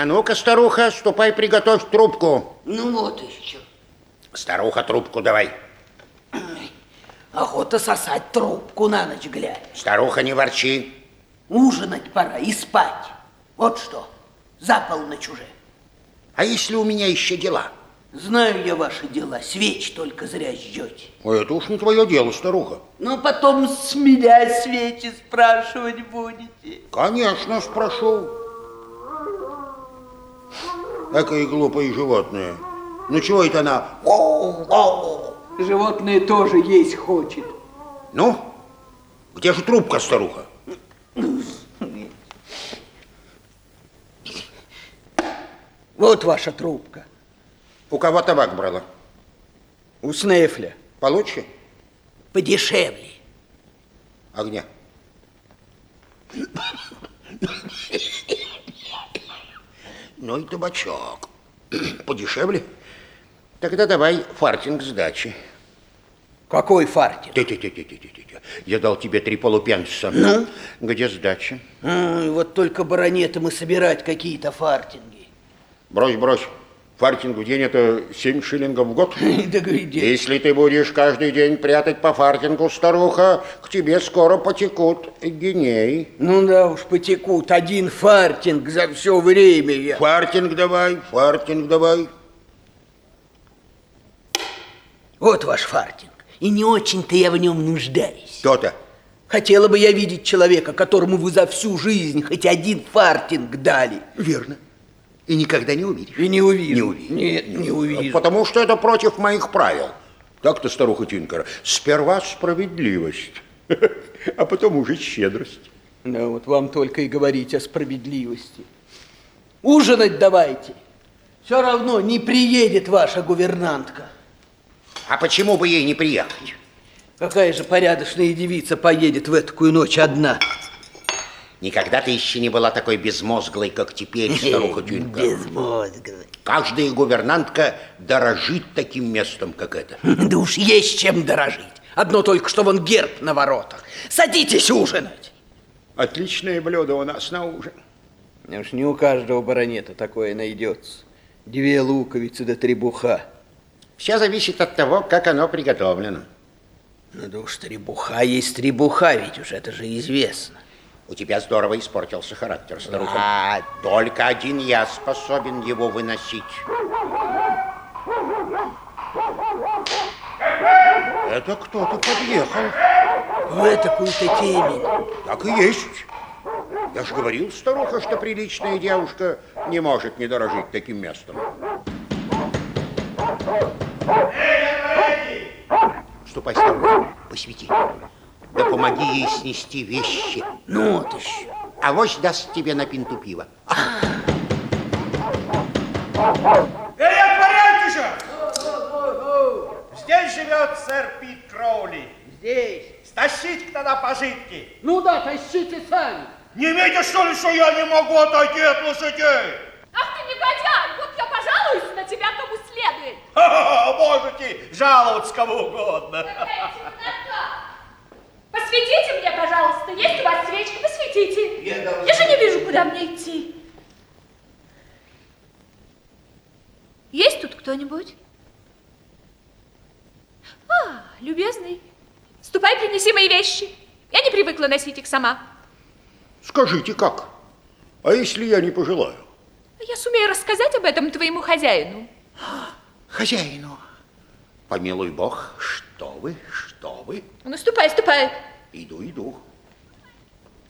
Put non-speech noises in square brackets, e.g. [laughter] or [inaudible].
А ну-ка, старуха, ступай, приготовь трубку. Ну вот еще. Старуха, трубку давай. Охота сосать трубку на ночь глядя. Старуха, не ворчи. Ужинать пора и спать. Вот что, за полночь уже. А если у меня еще дела? Знаю я ваши дела, свеч только зря ждете. Ой, это уж не твое дело, старуха. Но потом с меня свечи спрашивать будете. Конечно, спрошу. Какое глупое животное. Ну чего это она? Животное тоже есть хочет. Ну, где же трубка, старуха? Вот ваша трубка. У кого табак брала? У Снефля. Получше? Подешевле. А Ну и табачок. [clears throat] Подешевле? Тогда давай фартинг сдачи. Какой фартинг? Те-те-те-те-те-те. Я дал тебе три полупенса. Ну? Где сдача? Ой, вот только баронетам и собирать какие-то фартинги. Брось, брось. Фартинг в день это 7 шиллингов в год. [laughs] Если ты будешь каждый день прятать по фартингу, старуха, к тебе скоро потекут гиней. Ну да уж, потекут один фартинг за все время. Я. Фартинг давай, фартинг давай. Вот ваш фартинг. И не очень-то я в нем нуждаюсь. Кто-то. Хотела бы я видеть человека, которому вы за всю жизнь хоть один фартинг дали. Верно. И никогда не увидишь. И не увижу. Не увидишь. Нет, не увижу. Потому что это против моих правил. Так-то, старуха Тинкера, сперва справедливость, [laughs] а потом уже щедрость. Да вот вам только и говорить о справедливости. Ужинать давайте. Все равно не приедет ваша гувернантка. А почему бы ей не приехать? Какая же порядочная девица поедет в такую ночь одна? Никогда ты еще не была такой безмозглой, как теперь, старуха [laughs] Тинка. Безмозглый. Каждая гувернантка дорожит таким местом, как это. Да уж есть чем дорожить. Одно только, что вон герб на воротах. Садитесь ужинать. Отличное блюдо у нас на ужин. Уж не у каждого баронета такое найдется. Две луковицы да три буха. Все зависит от того, как оно приготовлено. Ну да уж требуха есть требуха, ведь уж это же известно. У тебя здорово испортился характер, старуха. А, Только один я способен его выносить. Это кто-то подъехал. в такую-то темень. Так и есть. Я же говорил, старуха, что приличная девушка не может не дорожить таким местом. Ступай, старуха, посвети. Да помоги ей снести вещи. Ну вот еще. А вось даст тебе на пинту пива. Эй, отворяйте же! Здесь живет сэр Пит Кроули. Здесь. Стащите тогда пожитки. Ну да, тащите сами. Не видишь, что ли, что я не могу отойти от лошадей? Ах ты негодяй! Вот я пожалуюсь на тебя кому следует. Ха-ха, можете жаловаться кому угодно. Какая темнота! Посветите мне, пожалуйста. Есть у вас свечки? Посветите. Я Я же не вижу, куда мне идти. Есть тут кто-нибудь? А, любезный, ступай, принеси мои вещи. Я не привыкла носить их сама. Скажите, как? А если я не пожелаю? Я сумею рассказать об этом твоему хозяину. Хозяину. Помилуй бог, что вы, что вы? Ну, ступай, ступай. e doidor.